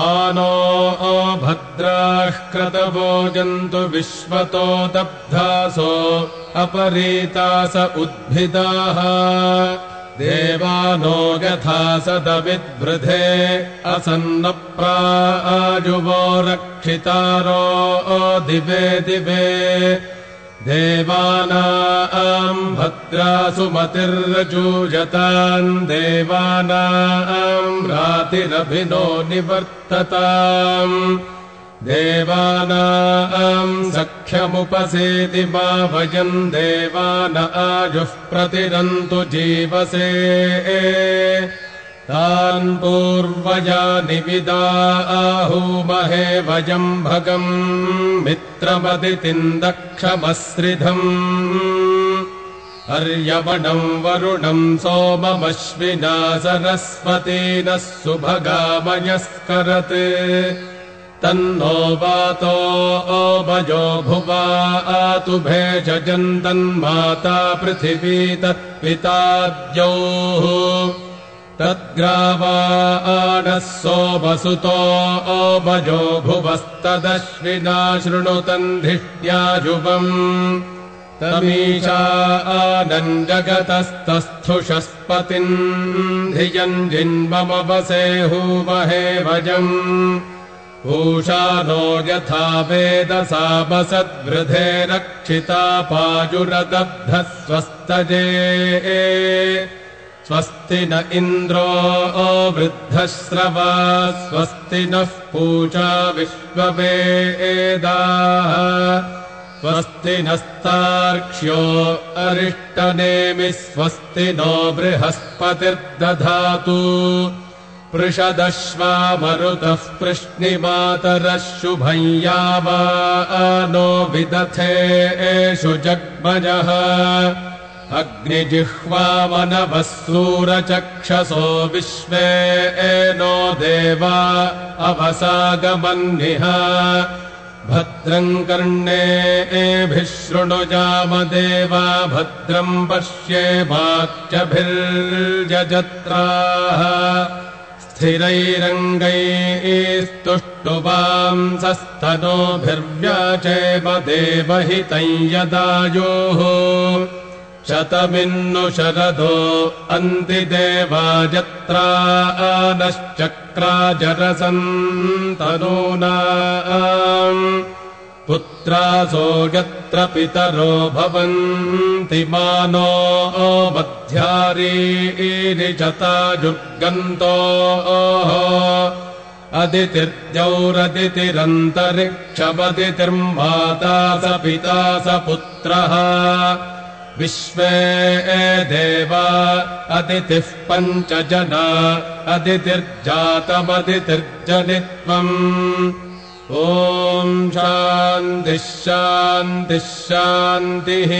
आनो भद्राः क्रतवोजन्तु विश्वतो दब्धासो अपरीतास उद्भिदाः। देवानो यथा सदविद्वृधे असन्नप्राजुवो रक्षितारो दिवे दिवे देवानाम् भद्रासु मतिर्रजूयताम् देवानाम् रातिरभिनो निवर्तताम् देवानाम् सख्यमुपसेति मा भजम् देवान आजुः प्रतिरन्तु जीवसे तान् पूर्वजा निविदा आहूमहे वजम् भगम् मित्रमदितिम् दक्षमश्रिधम् अर्यवणम् वरुणम् सोममश्विना सरस्वती नः सुभगामयस्करत्। तन्नो वातो ओभजो भुवा आतुभे जन्तन्माता पृथिवी तत्पिताद्योः तद्ग्रावा आडः सोमसुतो ओभजो भुवस्तदश्विना शृणुतन्धिष्ट्याजुवम् तमीशा आनम् जगतस्तस्थुषस्पतिम् धियम् जिन्ममवसे हूमहे वजम् ूषा नो यथा वेदसामसद्वृधे रक्षिता पाजुरदब्धः स्वस्तजे स्वस्ति न इन्द्रो वृद्धश्रवा स्वस्ति नः पूजा विश्ववेदाः। स्वस्ति नस्तार्क्ष्यो अरिष्टनेमि स्वस्ति नो बृहस्पतिर्दधातु। पृषदश्वा मरुतः पृश्निमातरः शुभम् यावा नो विदथे एषु जग्मजः अग्निजिह्वामनवः सूरचक्षसो विश्वे एनो देवा अवसागमन्निह। भद्रम् कर्णे एभिः शृणुजामदेवा भद्रम् पश्ये वाक्यभिर्यजत्राः स्थिरैरङ्गैस्तुष्टुवांसस्तनोभिर्व्याचेम देवहितम् यदायोः शतमिन्नु शरदो अन्तिदेवाजत्रा नश्चक्राजरसन्तनूना पुत्रासो यत्र पितरो भवन्ति मानो मध्यारीनिजताजुर्गन्तोः अदितिर्द्यौरदितिरन्तरिक्षमदितिर्माता स पिता स पुत्रः विश्वे देवा अदितिः पञ्च जना अदितिर्जातमदितिर्जनित्वम्। ॐ शान्तिः शान्तिः शान्तिः